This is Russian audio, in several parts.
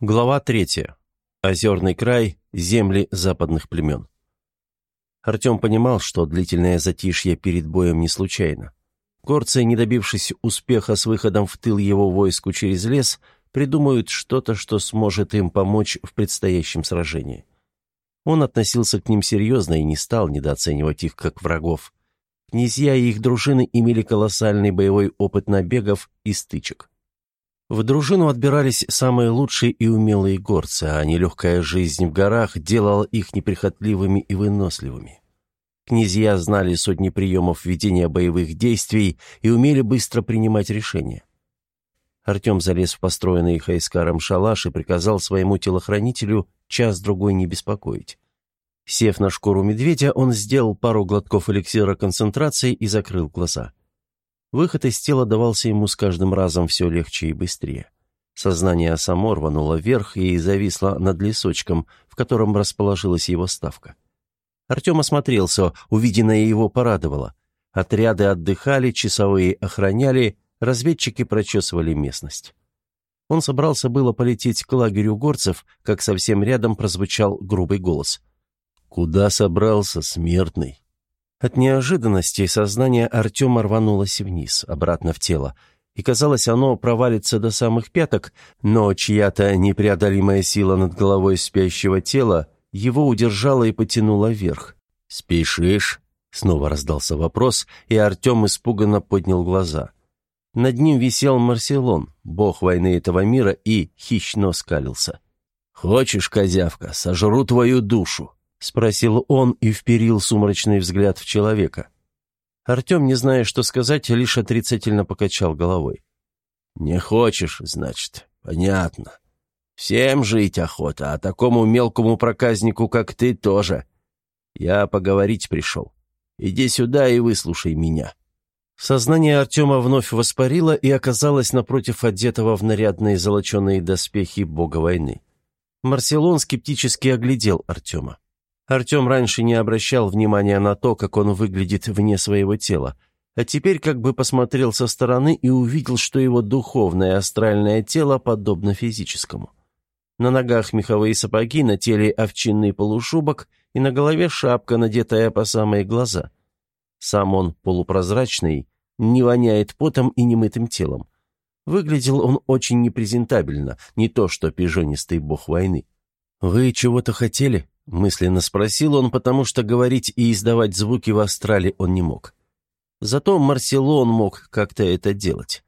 Глава третья. Озерный край, земли западных племен. Артем понимал, что длительное затишье перед боем не случайно. Горцы, не добившись успеха с выходом в тыл его войску через лес, придумают что-то, что сможет им помочь в предстоящем сражении. Он относился к ним серьезно и не стал недооценивать их как врагов. Князья и их дружины имели колоссальный боевой опыт набегов и стычек. В дружину отбирались самые лучшие и умелые горцы, а нелегкая жизнь в горах делала их неприхотливыми и выносливыми. Князья знали сотни приемов ведения боевых действий и умели быстро принимать решения. Артем залез в построенный Хайскаром шалаш и приказал своему телохранителю час-другой не беспокоить. Сев на шкуру медведя, он сделал пару глотков эликсира концентрации и закрыл глаза. Выход из тела давался ему с каждым разом все легче и быстрее. Сознание само рвануло вверх и зависло над лесочком, в котором расположилась его ставка. Артем осмотрелся, увиденное его порадовало. Отряды отдыхали, часовые охраняли, разведчики прочесывали местность. Он собрался было полететь к лагерю горцев, как совсем рядом прозвучал грубый голос. «Куда собрался, смертный?» От неожиданности сознание Артема рванулось вниз, обратно в тело, и казалось, оно провалится до самых пяток, но чья-то непреодолимая сила над головой спящего тела его удержала и потянула вверх. «Спешишь?» — снова раздался вопрос, и Артем испуганно поднял глаза. Над ним висел Марселон, бог войны этого мира, и хищно скалился. «Хочешь, козявка, сожру твою душу!» — спросил он и вперил сумрачный взгляд в человека. Артем, не зная, что сказать, лишь отрицательно покачал головой. «Не хочешь, значит, понятно. Всем жить охота, а такому мелкому проказнику, как ты, тоже. Я поговорить пришел. Иди сюда и выслушай меня». Сознание Артема вновь воспарило и оказалось напротив одетого в нарядные золоченые доспехи бога войны. Марселон скептически оглядел Артема. Артем раньше не обращал внимания на то, как он выглядит вне своего тела, а теперь как бы посмотрел со стороны и увидел, что его духовное астральное тело подобно физическому. На ногах меховые сапоги, на теле овчинный полушубок и на голове шапка, надетая по самые глаза. Сам он полупрозрачный, не воняет потом и немытым телом. Выглядел он очень непрезентабельно, не то что пижонистый бог войны. «Вы чего-то хотели?» Мысленно спросил он, потому что говорить и издавать звуки в астрале он не мог. Зато Марселон мог как-то это делать.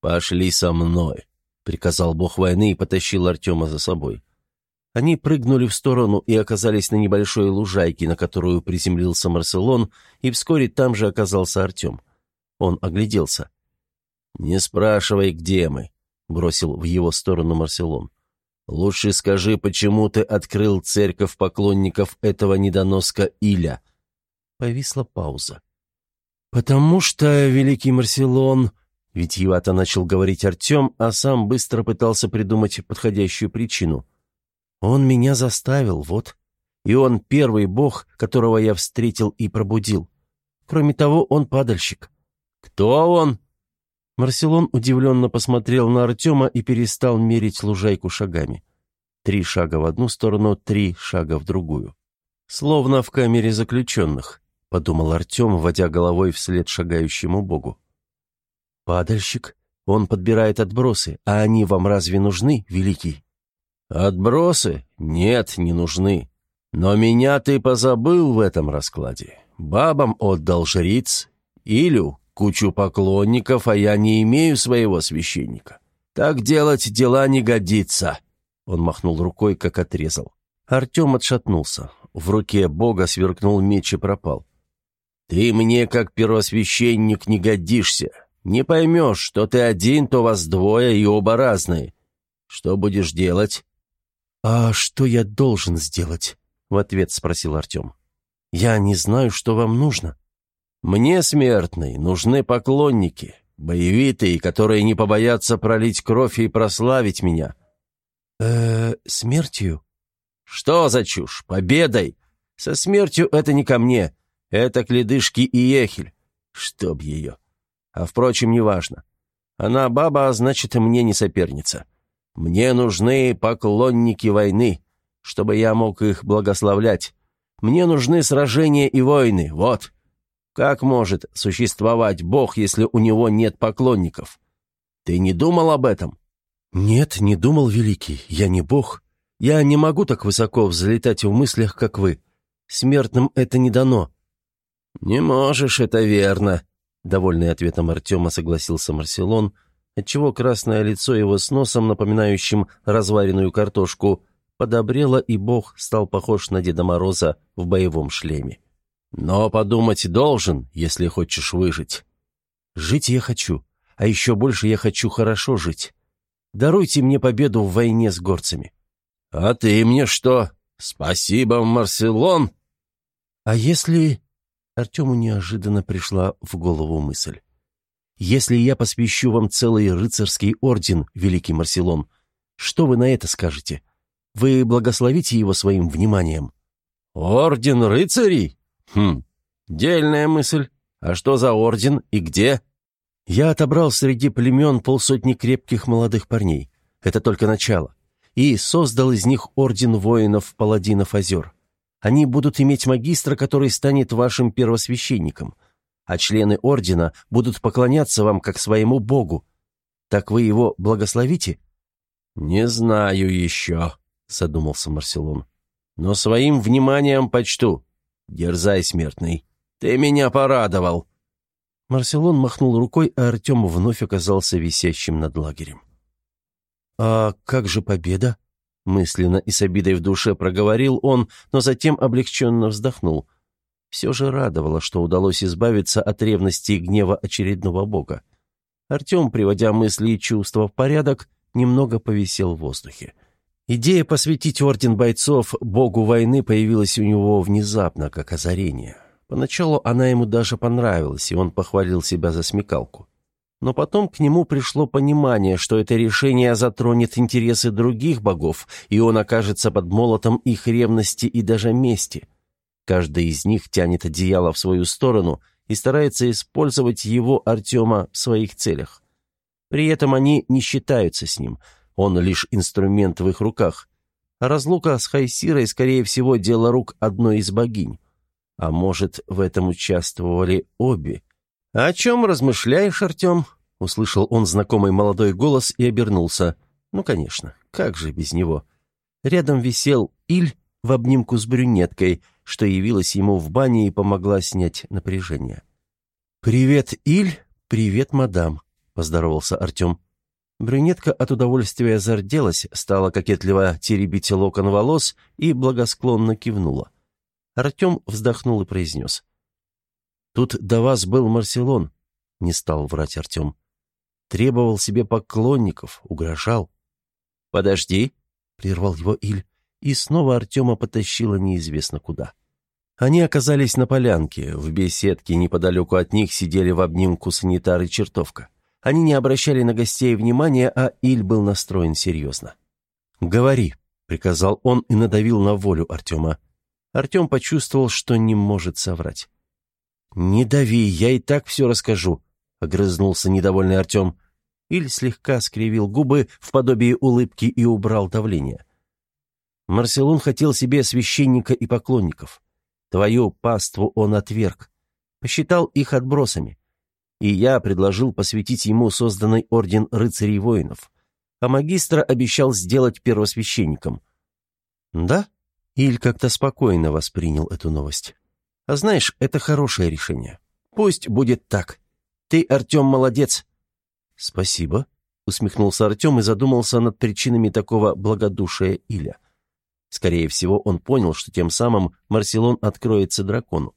«Пошли со мной», — приказал бог войны и потащил Артема за собой. Они прыгнули в сторону и оказались на небольшой лужайке, на которую приземлился Марселон, и вскоре там же оказался Артем. Он огляделся. «Не спрашивай, где мы», — бросил в его сторону Марселон. Лучше скажи, почему ты открыл церковь поклонников этого недоноска Иля?» Повисла пауза. «Потому что, великий Марселон...» Витьевато начал говорить Артем, а сам быстро пытался придумать подходящую причину. «Он меня заставил, вот. И он первый бог, которого я встретил и пробудил. Кроме того, он падальщик». «Кто он?» Марселон удивленно посмотрел на Артема и перестал мерить лужайку шагами. Три шага в одну сторону, три шага в другую. «Словно в камере заключенных», — подумал Артем, водя головой вслед шагающему богу. «Падальщик? Он подбирает отбросы, а они вам разве нужны, великий?» «Отбросы? Нет, не нужны. Но меня ты позабыл в этом раскладе. Бабам отдал жриц, Илю кучу поклонников, а я не имею своего священника. Так делать дела не годится». Он махнул рукой, как отрезал. Артем отшатнулся. В руке Бога сверкнул меч и пропал. «Ты мне, как первосвященник, не годишься. Не поймешь, что ты один, то вас двое и оба разные. Что будешь делать?» «А что я должен сделать?» — в ответ спросил Артем. «Я не знаю, что вам нужно». «Мне, смертный, нужны поклонники, боевитые, которые не побоятся пролить кровь и прославить меня». «Э, смертью?» «Что за чушь? Победой? Со смертью это не ко мне. Это к ледышке и ехель. Чтоб ее. А, впрочем, неважно. Она баба, а значит, мне не соперница. Мне нужны поклонники войны, чтобы я мог их благословлять. Мне нужны сражения и войны, вот. Как может существовать Бог, если у него нет поклонников? Ты не думал об этом?» «Нет, не думал, Великий, я не Бог. Я не могу так высоко взлетать в мыслях, как вы. Смертным это не дано». «Не можешь, это верно», — довольный ответом Артема согласился Марселон, отчего красное лицо его с носом, напоминающим разваренную картошку, подобрело, и бог стал похож на Деда Мороза в боевом шлеме. «Но подумать должен, если хочешь выжить». «Жить я хочу, а еще больше я хочу хорошо жить. Даруйте мне победу в войне с горцами». «А ты мне что? Спасибо, Марселон!» «А если...» Артему неожиданно пришла в голову мысль. «Если я посвящу вам целый рыцарский орден, великий Марселон, что вы на это скажете? Вы благословите его своим вниманием?» «Орден рыцарей? Хм, дельная мысль. А что за орден и где?» «Я отобрал среди племен полсотни крепких молодых парней. Это только начало. И создал из них орден воинов-паладинов озер. Они будут иметь магистра, который станет вашим первосвященником, а члены ордена будут поклоняться вам как своему богу. Так вы его благословите?» «Не знаю еще», — задумался Марселон. «Но своим вниманием почту. Дерзай, смертный. Ты меня порадовал». Марселон махнул рукой, а Артем вновь оказался висящим над лагерем. «А как же победа?» Мысленно и с обидой в душе проговорил он, но затем облегченно вздохнул. Все же радовало, что удалось избавиться от ревности и гнева очередного бога. Артем, приводя мысли и чувства в порядок, немного повисел в воздухе. Идея посвятить орден бойцов богу войны появилась у него внезапно, как озарение. Поначалу она ему даже понравилась, и он похвалил себя за смекалку. Но потом к нему пришло понимание, что это решение затронет интересы других богов, и он окажется под молотом их ревности и даже мести. Каждый из них тянет одеяло в свою сторону и старается использовать его, Артема, в своих целях. При этом они не считаются с ним, он лишь инструмент в их руках. А разлука с Хайсирой, скорее всего, дело рук одной из богинь. А может, в этом участвовали обе – «О чем размышляешь, Артем?» — услышал он знакомый молодой голос и обернулся. «Ну, конечно, как же без него?» Рядом висел Иль в обнимку с брюнеткой, что явилась ему в бане и помогла снять напряжение. «Привет, Иль! Привет, мадам!» — поздоровался Артем. Брюнетка от удовольствия зарделась, стала кокетливо теребить локон волос и благосклонно кивнула. Артем вздохнул и произнес. Тут до вас был Марселон, не стал врать Артем. Требовал себе поклонников, угрожал. «Подожди», — прервал его Иль, и снова Артема потащило неизвестно куда. Они оказались на полянке, в беседке неподалеку от них сидели в обнимку санитар и чертовка. Они не обращали на гостей внимания, а Иль был настроен серьезно. «Говори», — приказал он и надавил на волю Артема. Артем почувствовал, что не может соврать. «Не дави, я и так все расскажу», — огрызнулся недовольный Артем. Иль слегка скривил губы в подобии улыбки и убрал давление. Марселун хотел себе священника и поклонников. Твою паству он отверг. Посчитал их отбросами. И я предложил посвятить ему созданный орден рыцарей-воинов. А магистра обещал сделать первосвященником. Да? Иль как-то спокойно воспринял эту новость. А знаешь, это хорошее решение. Пусть будет так. Ты, Артем, молодец». «Спасибо», — усмехнулся Артем и задумался над причинами такого благодушия Иля. Скорее всего, он понял, что тем самым Марселон откроется дракону.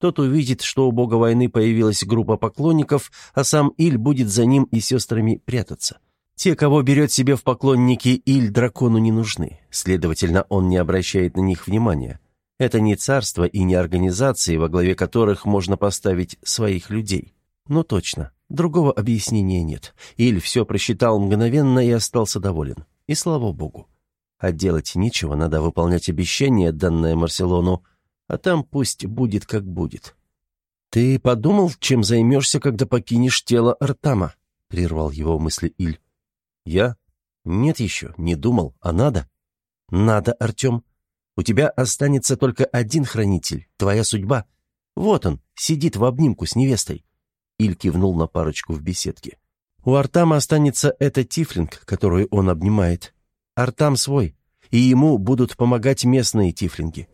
Тот увидит, что у бога войны появилась группа поклонников, а сам Иль будет за ним и сестрами прятаться. Те, кого берет себе в поклонники, Иль дракону не нужны, следовательно, он не обращает на них внимания. Это не царство и не организации, во главе которых можно поставить своих людей. Ну точно, другого объяснения нет. Иль все просчитал мгновенно и остался доволен. И слава богу. А делать нечего, надо выполнять обещание, данное Марселону, а там пусть будет как будет. «Ты подумал, чем займешься, когда покинешь тело Артама?» — прервал его мысли Иль. «Я? «Нет еще, не думал, а надо?» «Надо, Артем. У тебя останется только один хранитель, твоя судьба. Вот он, сидит в обнимку с невестой». Иль кивнул на парочку в беседке. «У Артама останется эта тифлинг, которую он обнимает. Артам свой, и ему будут помогать местные тифлинги.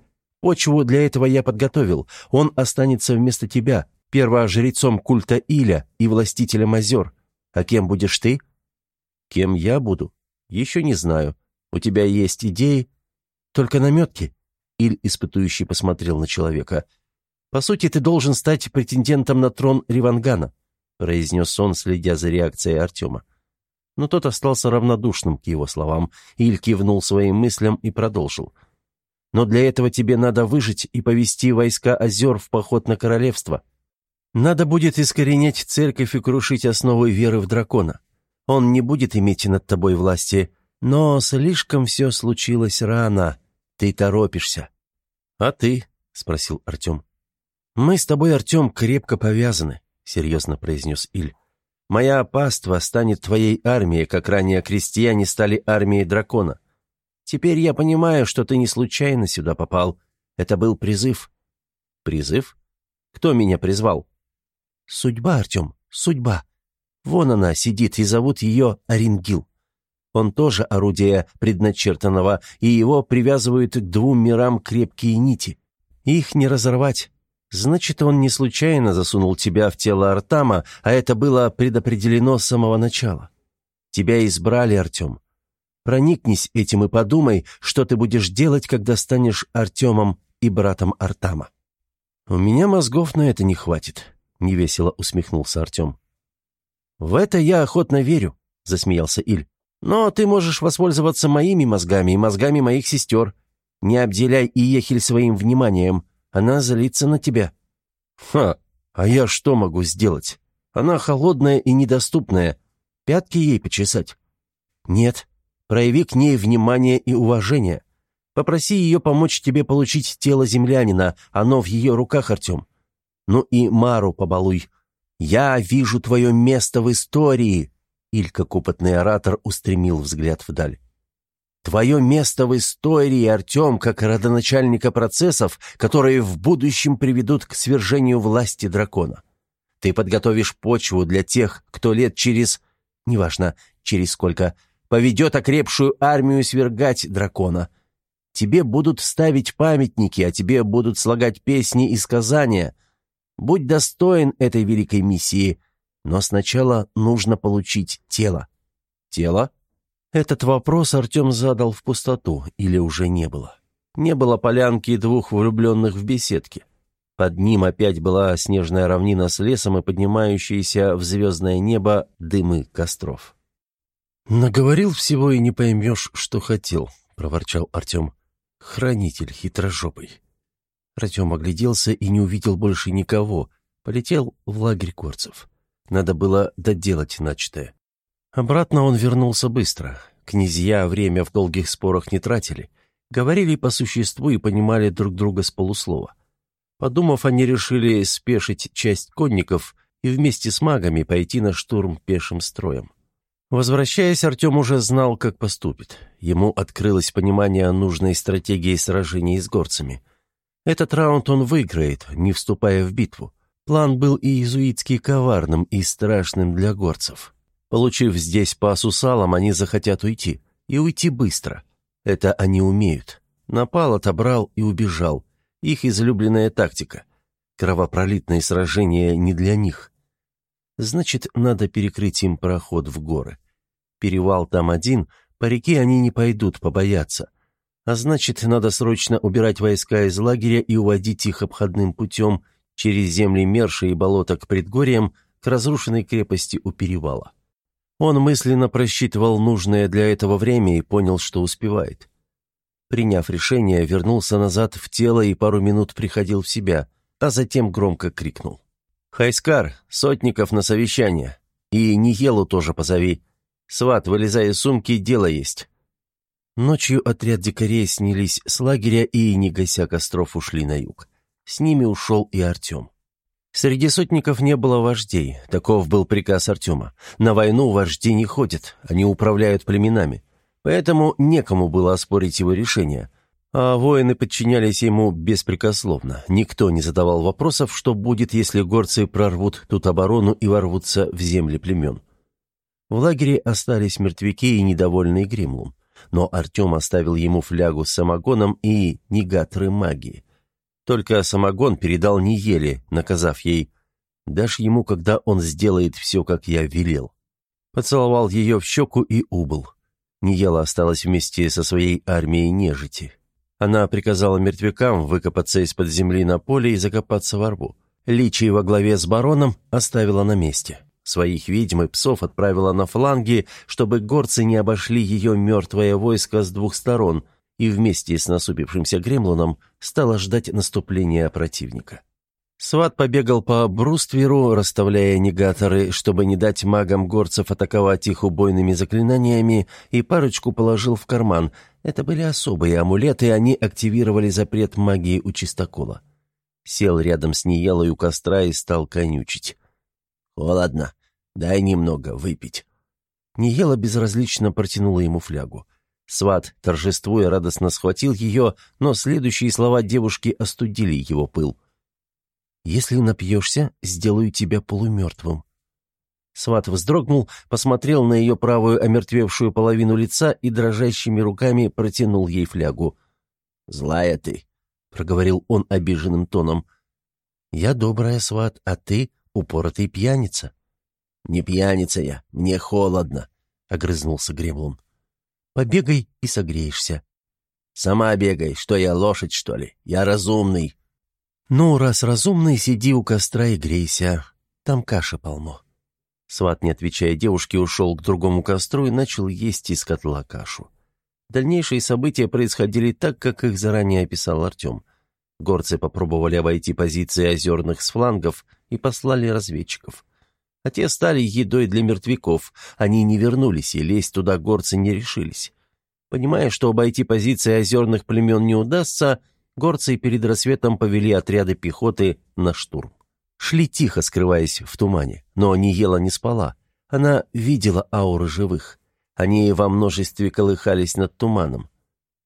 Почву для этого я подготовил. Он останется вместо тебя, первожрецом культа Иля и властителем озер. А кем будешь ты?» «Кем я буду? Еще не знаю. У тебя есть идеи?» «Только наметки?» Иль, испытующий, посмотрел на человека. «По сути, ты должен стать претендентом на трон Ривангана», произнес он, следя за реакцией Артема. Но тот остался равнодушным к его словам. Иль кивнул своим мыслям и продолжил. «Но для этого тебе надо выжить и повести войска озер в поход на королевство. Надо будет искоренять церковь и крушить основы веры в дракона. Он не будет иметь над тобой власти, но слишком все случилось рано. Ты торопишься». «А ты?» — спросил Артем. «Мы с тобой, Артем, крепко повязаны», — серьезно произнес Иль. «Моя паства станет твоей армией, как ранее крестьяне стали армией дракона. Теперь я понимаю, что ты не случайно сюда попал. Это был призыв». «Призыв? Кто меня призвал?» «Судьба, Артем, судьба. Вон она сидит, и зовут ее Оренгил. Он тоже орудие предначертанного, и его привязывают к двум мирам крепкие нити. Их не разорвать. Значит, он не случайно засунул тебя в тело Артама, а это было предопределено с самого начала. Тебя избрали, Артем. Проникнись этим и подумай, что ты будешь делать, когда станешь Артемом и братом Артама. «У меня мозгов на это не хватит», — невесело усмехнулся Артем. «В это я охотно верю», — засмеялся Иль. Но ты можешь воспользоваться моими мозгами и мозгами моих сестер. Не обделяй Иехель своим вниманием. Она злится на тебя». «Ха, а я что могу сделать? Она холодная и недоступная. Пятки ей почесать?» «Нет. Прояви к ней внимание и уважение. Попроси ее помочь тебе получить тело землянина. Оно в ее руках, Артем. Ну и Мару побалуй. Я вижу твое место в истории». Иль, как опытный оратор, устремил взгляд вдаль. «Твое место в истории, Артем, как родоначальника процессов, которые в будущем приведут к свержению власти дракона. Ты подготовишь почву для тех, кто лет через... неважно, через сколько, поведет окрепшую армию свергать дракона. Тебе будут ставить памятники, а тебе будут слагать песни и сказания. Будь достоин этой великой миссии, но сначала нужно получить тело. Тело? Этот вопрос Артем задал в пустоту, или уже не было. Не было полянки двух влюбленных в беседке. Под ним опять была снежная равнина с лесом и поднимающиеся в звездное небо дымы костров. «Наговорил всего и не поймешь, что хотел», — проворчал Артем. «Хранитель хитрожопый». Артем огляделся и не увидел больше никого, полетел в лагерь корцев. Надо было доделать начатое. Обратно он вернулся быстро. Князья время в долгих спорах не тратили. Говорили по существу и понимали друг друга с полуслова. Подумав, они решили спешить часть конников и вместе с магами пойти на штурм пешим строем. Возвращаясь, Артем уже знал, как поступит. Ему открылось понимание нужной стратегии сражений с горцами. Этот раунд он выиграет, не вступая в битву. План был и иезуитский коварным, и страшным для горцев. Получив здесь по сусалам, они захотят уйти. И уйти быстро. Это они умеют. Напал, отобрал и убежал. Их излюбленная тактика. Кровопролитные сражения не для них. Значит, надо перекрыть им проход в горы. Перевал там один, по реке они не пойдут, побоятся. А значит, надо срочно убирать войска из лагеря и уводить их обходным путем – через земли Мерши и болота к предгорьям, к разрушенной крепости у перевала. Он мысленно просчитывал нужное для этого время и понял, что успевает. Приняв решение, вернулся назад в тело и пару минут приходил в себя, а затем громко крикнул. «Хайскар, сотников на совещание. И Ниелу тоже позови. Сват, вылезай из сумки, дело есть». Ночью отряд дикарей снялись с лагеря и, не гася костров, ушли на юг. С ними ушел и Артем. Среди сотников не было вождей, таков был приказ Артема. На войну вожди не ходят, они управляют племенами. Поэтому некому было оспорить его решение. А воины подчинялись ему беспрекословно. Никто не задавал вопросов, что будет, если горцы прорвут тут оборону и ворвутся в земли племен. В лагере остались мертвяки и недовольный Гримлум. Но Артем оставил ему флягу с самогоном и негаторы магии. Только самогон передал Ниеле, наказав ей «Дашь ему, когда он сделает все, как я велел». Поцеловал ее в щеку и убыл. Ниела осталась вместе со своей армией нежити. Она приказала мертвякам выкопаться из-под земли на поле и закопаться во рву. Личий во главе с бароном оставила на месте. Своих ведьм и псов отправила на фланги, чтобы горцы не обошли ее мертвое войско с двух сторон – и вместе с насупившимся гремлоном стала ждать наступления противника. Сват побегал по брустверу, расставляя негаторы, чтобы не дать магам горцев атаковать их убойными заклинаниями, и парочку положил в карман. Это были особые амулеты, они активировали запрет магии у чистокола. Сел рядом с Ниелой у костра и стал конючить. «Холодно. Дай немного выпить». Ниела безразлично протянула ему флягу. Сват, торжествуя, радостно схватил ее, но следующие слова девушки остудили его пыл. «Если напьешься, сделаю тебя полумертвым». Сват вздрогнул, посмотрел на ее правую омертвевшую половину лица и дрожащими руками протянул ей флягу. «Злая ты», — проговорил он обиженным тоном. «Я добрая, Сват, а ты упоротый пьяница». «Не пьяница я, мне холодно», — огрызнулся Гремлун. Побегай и согреешься». «Сама бегай, что я, лошадь, что ли? Я разумный». «Ну, раз разумный, сиди у костра и грейся. Там каша полно». Сват, не отвечая девушке, ушел к другому костру и начал есть из котла кашу. Дальнейшие события происходили так, как их заранее описал Артем. Горцы попробовали обойти позиции озерных с флангов и послали разведчиков а те стали едой для мертвяков. Они не вернулись, и лезть туда горцы не решились. Понимая, что обойти позиции озерных племен не удастся, горцы перед рассветом повели отряды пехоты на штурм. Шли тихо, скрываясь в тумане, но не ела, не спала. Она видела ауры живых. Они во множестве колыхались над туманом.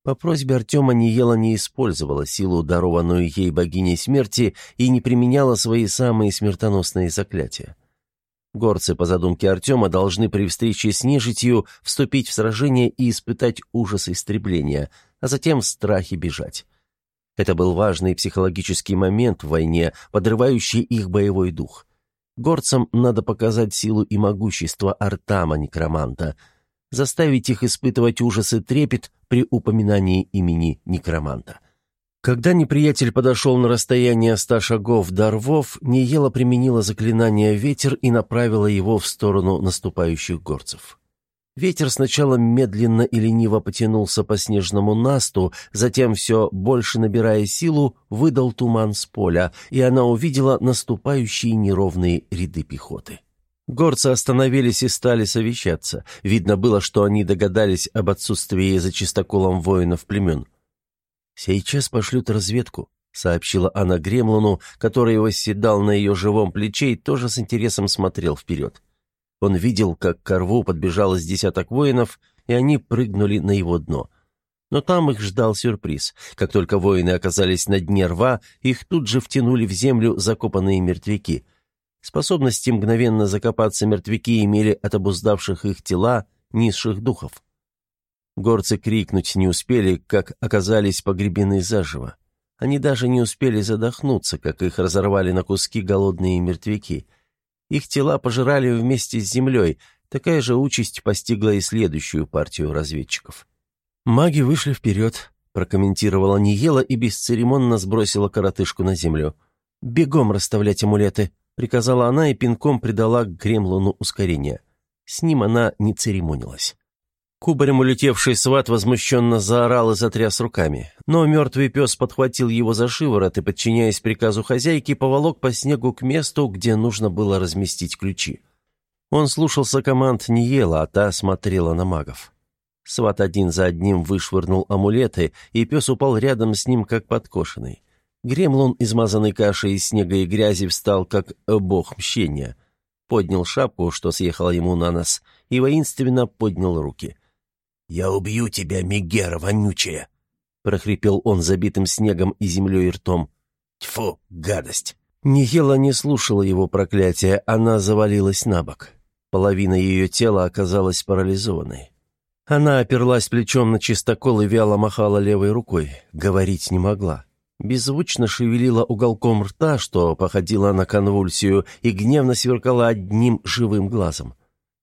По просьбе Артема Ниела не использовала силу, дарованную ей богиней смерти, и не применяла свои самые смертоносные заклятия. Горцы, по задумке Артема, должны при встрече с нежитью вступить в сражение и испытать ужас истребления, а затем в страхе бежать. Это был важный психологический момент в войне, подрывающий их боевой дух. Горцам надо показать силу и могущество Артама Некроманта, заставить их испытывать ужас и трепет при упоминании имени Некроманта. Когда неприятель подошел на расстояние ста шагов до рвов, Ниела применила заклинание «Ветер» и направила его в сторону наступающих горцев. Ветер сначала медленно и лениво потянулся по снежному насту, затем, все больше набирая силу, выдал туман с поля, и она увидела наступающие неровные ряды пехоты. Горцы остановились и стали совещаться. Видно было, что они догадались об отсутствии за чистоколом воинов племен. «Сейчас пошлют разведку», — сообщила она Гремлуну, который восседал на ее живом плече и тоже с интересом смотрел вперед. Он видел, как к рву подбежало с десяток воинов, и они прыгнули на его дно. Но там их ждал сюрприз. Как только воины оказались на дне рва, их тут же втянули в землю закопанные мертвяки. Способности мгновенно закопаться мертвяки имели от обуздавших их тела низших духов. Горцы крикнуть не успели, как оказались погребены заживо. Они даже не успели задохнуться, как их разорвали на куски голодные мертвяки. Их тела пожирали вместе с землей. Такая же участь постигла и следующую партию разведчиков. «Маги вышли вперед», — прокомментировала Ниела и бесцеремонно сбросила коротышку на землю. «Бегом расставлять амулеты», — приказала она и пинком придала Гремлуну ускорение. С ним она не церемонилась. Кубарем улетевший сват возмущенно заорал и затряс руками. Но мертвый пес подхватил его за шиворот и, подчиняясь приказу хозяйки, поволок по снегу к месту, где нужно было разместить ключи. Он слушался команд не ела, а та смотрела на магов. Сват один за одним вышвырнул амулеты, и пес упал рядом с ним, как подкошенный. Гремлун, измазанный кашей из снега и грязи, встал как бог мщения. Поднял шапку, что съехала ему на нос, и воинственно поднял руки. «Я убью тебя, Мегера вонючая!» — прохрипел он забитым снегом и землей и ртом. «Тьфу, гадость!» Нихела не слушала его проклятия, она завалилась на бок. Половина ее тела оказалась парализованной. Она оперлась плечом на чистокол и вяло махала левой рукой. Говорить не могла. Беззвучно шевелила уголком рта, что походило на конвульсию, и гневно сверкала одним живым глазом.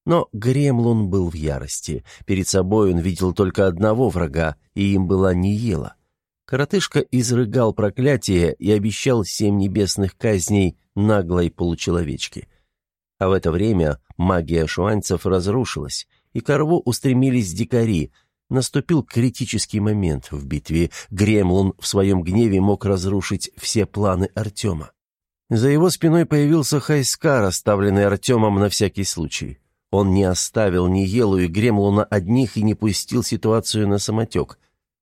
Но Гремлун был в ярости. Перед собой он видел только одного врага, и им была Ниела. Коротышка изрыгал проклятие и обещал семь небесных казней наглой получеловечки. А в это время магия шуанцев разрушилась, и к рву устремились дикари. Наступил критический момент в битве. Гремлун в своем гневе мог разрушить все планы Артема. За его спиной появился Хайскар, оставленный Артемом на всякий случай. Он не оставил ни Елу и Гремлуна одних и не пустил ситуацию на самотек.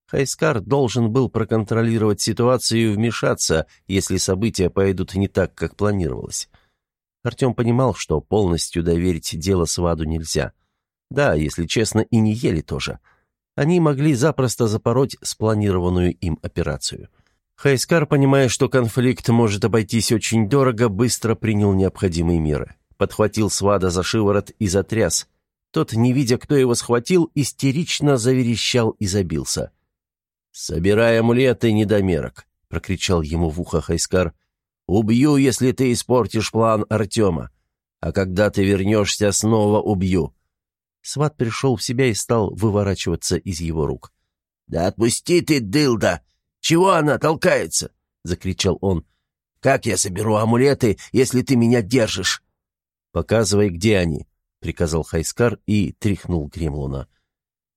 Хайскар должен был проконтролировать ситуацию и вмешаться, если события пойдут не так, как планировалось. Артем понимал, что полностью доверить дело Сваду нельзя. Да, если честно, и не ели тоже. Они могли запросто запороть спланированную им операцию. Хайскар, понимая, что конфликт может обойтись очень дорого, быстро принял необходимые меры. Подхватил Свада за шиворот и затряс. Тот, не видя, кто его схватил, истерично заверещал и забился. «Собирай амулеты, недомерок!» — прокричал ему в ухо Хайскар. «Убью, если ты испортишь план Артема. А когда ты вернешься, снова убью». Сват пришел в себя и стал выворачиваться из его рук. «Да отпусти ты, дылда! Чего она толкается?» — закричал он. «Как я соберу амулеты, если ты меня держишь?» «Показывай, где они», — приказал Хайскар и тряхнул Гремлуна.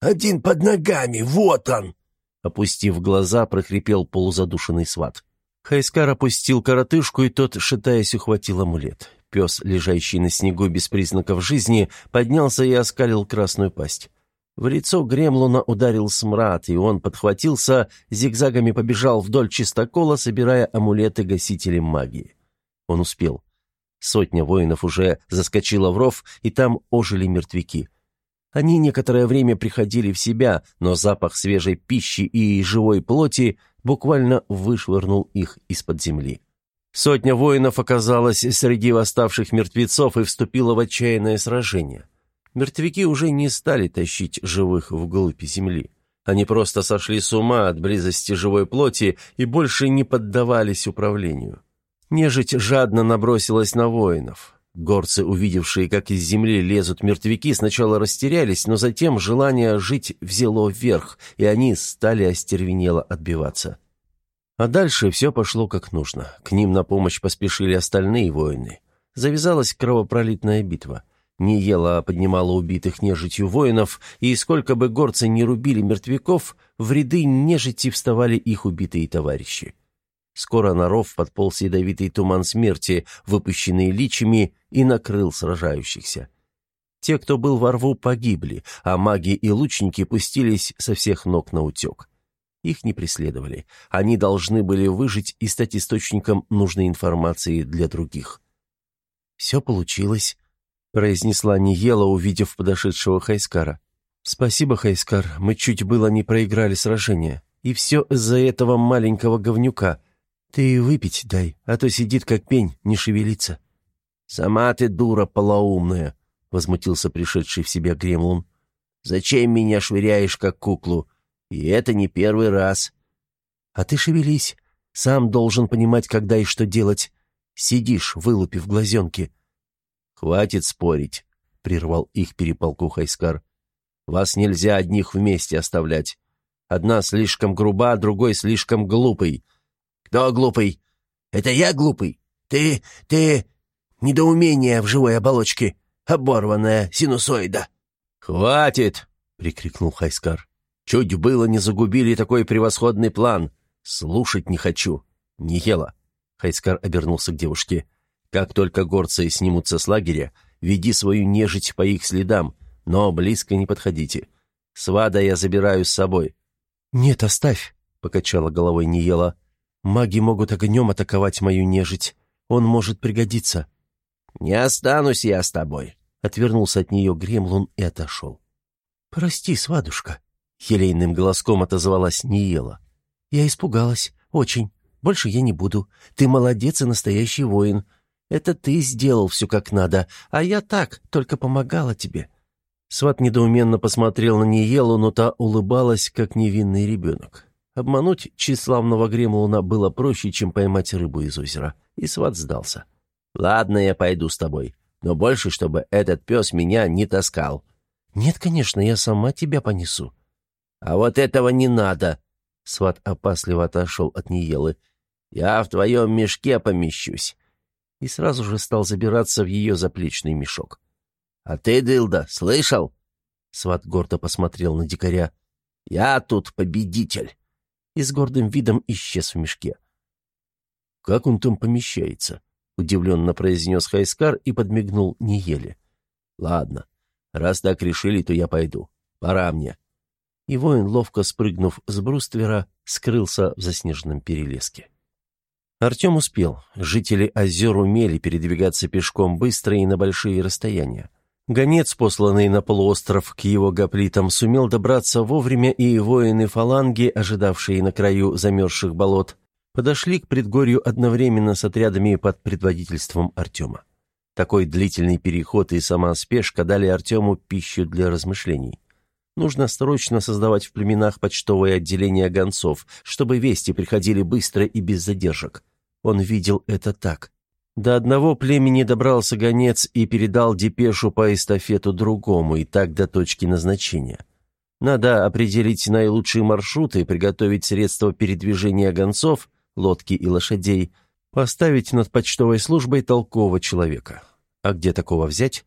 «Один под ногами, вот он!» Опустив глаза, прохрипел полузадушенный сват. Хайскар опустил коротышку, и тот, шатаясь, ухватил амулет. Пес, лежащий на снегу без признаков жизни, поднялся и оскалил красную пасть. В лицо Гремлуна ударил смрад, и он подхватился, зигзагами побежал вдоль чистокола, собирая амулеты гасителем магии. Он успел. Сотня воинов уже заскочила в ров, и там ожили мертвяки. Они некоторое время приходили в себя, но запах свежей пищи и живой плоти буквально вышвырнул их из-под земли. Сотня воинов оказалась среди восставших мертвецов и вступила в отчаянное сражение. Мертвяки уже не стали тащить живых вглубь земли. Они просто сошли с ума от близости живой плоти и больше не поддавались управлению. Нежить жадно набросилась на воинов. Горцы, увидевшие, как из земли лезут мертвяки, сначала растерялись, но затем желание жить взяло вверх, и они стали остервенело отбиваться. А дальше все пошло как нужно. К ним на помощь поспешили остальные воины. Завязалась кровопролитная битва. Не ела, а поднимала убитых нежитью воинов, и сколько бы горцы не рубили мертвяков, в ряды нежити вставали их убитые товарищи. Скоро на ров подполз ядовитый туман смерти, выпущенный личами, и накрыл сражающихся. Те, кто был во рву, погибли, а маги и лучники пустились со всех ног на утек. Их не преследовали. Они должны были выжить и стать источником нужной информации для других. «Все получилось», — произнесла Ниела, увидев подошедшего Хайскара. «Спасибо, Хайскар, мы чуть было не проиграли сражение. И все из-за этого маленького говнюка. «Ты выпить дай, а то сидит как пень, не шевелится». «Сама ты дура полоумная», — возмутился пришедший в себя Гремлун. «Зачем меня швыряешь, как куклу? И это не первый раз». «А ты шевелись. Сам должен понимать, когда и что делать. Сидишь, вылупив глазенки». «Хватит спорить», — прервал их перепалку Хайскар. «Вас нельзя одних вместе оставлять. Одна слишком груба, другой слишком глупый. «Кто глупый? Это я глупый? Ты... ты... недоумение в живой оболочке, оборванная синусоида». «Хватит!» — прикрикнул Хайскар. «Чуть было не загубили такой превосходный план. Слушать не хочу. Не ела». Хайскар обернулся к девушке. «Как только горцы снимутся с лагеря, веди свою нежить по их следам, но близко не подходите. Свада я забираю с собой». «Нет, оставь», — покачала головой Ниела. Маги могут огнем атаковать мою нежить. Он может пригодиться». «Не останусь я с тобой», — отвернулся от нее Гремлун и отошел. «Прости, свадушка», — елейным голоском отозвалась Ниела. «Я испугалась. Очень. Больше я не буду. Ты молодец и настоящий воин. Это ты сделал все как надо, а я так, только помогала тебе». Сват недоуменно посмотрел на Ниелу, но та улыбалась, как невинный ребенок. Обмануть тщеславного Гремлуна было проще, чем поймать рыбу из озера, и Сват сдался. «Ладно, я пойду с тобой, но больше, чтобы этот пес меня не таскал». «Нет, конечно, я сама тебя понесу». «А вот этого не надо!» Сват опасливо отошел от Ниелы. «Я в твоем мешке помещусь!» И сразу же стал забираться в ее заплечный мешок. «А ты, Дылда, слышал?» Сват гордо посмотрел на дикаря. «Я тут победитель!» И с гордым видом исчез в мешке. «Как он там помещается?» — удивленно произнес Хайскар и подмигнул Ниеле. «Ладно, раз так решили, то я пойду. Пора мне» и воин, ловко спрыгнув с бруствера, скрылся в заснеженном перелеске. Артем успел. Жители озер умели передвигаться пешком быстро и на большие расстояния. Гонец, посланный на полуостров к его гоплитам, сумел добраться вовремя, и воины фаланги, ожидавшие на краю замерзших болот, подошли к предгорью одновременно с отрядами под предводительством Артема. Такой длительный переход и сама спешка дали Артему пищу для размышлений. Нужно срочно создавать в племенах почтовое отделение гонцов, чтобы вести приходили быстро и без задержек. Он видел это так. До одного племени добрался гонец и передал депешу по эстафету другому, и так до точки назначения. Надо определить наилучшие маршруты, приготовить средства передвижения гонцов, лодки и лошадей, поставить над почтовой службой толкового человека. А где такого взять?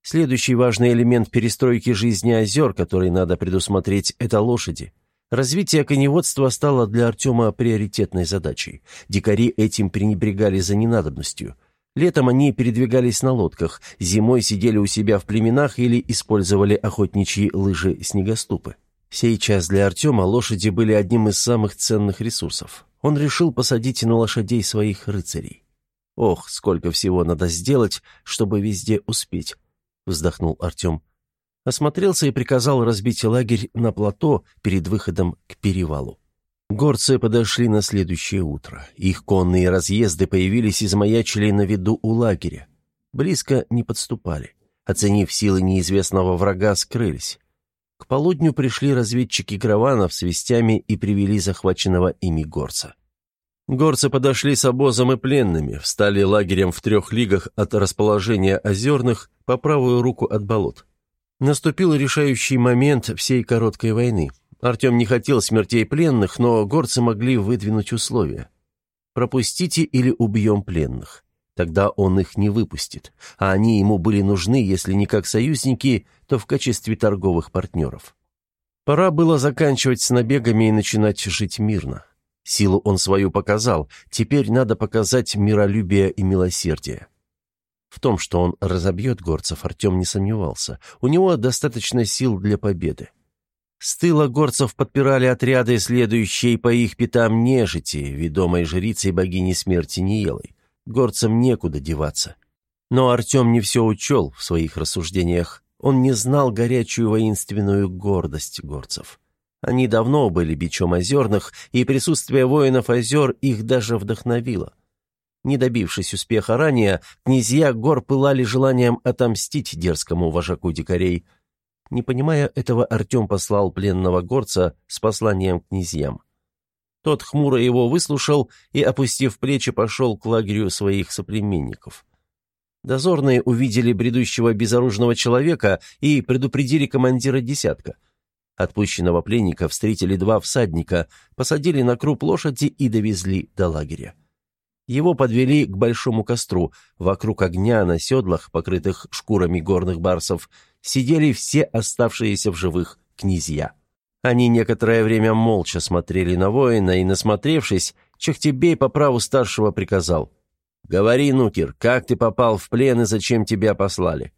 Следующий важный элемент перестройки жизни озер, который надо предусмотреть, это лошади. Развитие коневодства стало для Артема приоритетной задачей. Дикари этим пренебрегали за ненадобностью. Летом они передвигались на лодках, зимой сидели у себя в племенах или использовали охотничьи лыжи-снегоступы. Сейчас для Артема лошади были одним из самых ценных ресурсов. Он решил посадить на лошадей своих рыцарей. Ох, сколько всего надо сделать, чтобы везде успеть. — вздохнул Артем. Осмотрелся и приказал разбить лагерь на плато перед выходом к перевалу. Горцы подошли на следующее утро. Их конные разъезды появились и замаячили на виду у лагеря. Близко не подступали. Оценив силы неизвестного врага, скрылись. К полудню пришли разведчики Граванов с вестями и привели захваченного ими горца. Горцы подошли с обозом и пленными, встали лагерем в трех лигах от расположения озерных по правую руку от болот. Наступил решающий момент всей короткой войны. Артем не хотел смертей пленных, но горцы могли выдвинуть условия. «Пропустите или убьем пленных». Тогда он их не выпустит, а они ему были нужны, если не как союзники, то в качестве торговых партнеров. Пора было заканчивать с набегами и начинать жить мирно. Силу он свою показал, теперь надо показать миролюбие и милосердие. В том, что он разобьет горцев, Артем не сомневался. У него достаточно сил для победы. С тыла горцев подпирали отряды, следующие по их пятам нежити, ведомой жрицей богини смерти Ниелой. Горцам некуда деваться. Но Артем не все учел в своих рассуждениях. Он не знал горячую воинственную гордость горцев. Они давно были бичом озерных, и присутствие воинов озер их даже вдохновило. Не добившись успеха ранее, князья гор пылали желанием отомстить дерзкому вожаку дикарей. Не понимая этого, Артем послал пленного горца с посланием князьям. Тот хмуро его выслушал и, опустив плечи, пошел к лагерю своих соплеменников. Дозорные увидели бредущего безоружного человека и предупредили командира десятка — Отпущенного пленника встретили два всадника, посадили на круп лошади и довезли до лагеря. Его подвели к большому костру. Вокруг огня на седлах, покрытых шкурами горных барсов, сидели все оставшиеся в живых князья. Они некоторое время молча смотрели на воина и, насмотревшись, Чехтебей по праву старшего приказал. «Говори, Нукер, как ты попал в плен и зачем тебя послали?»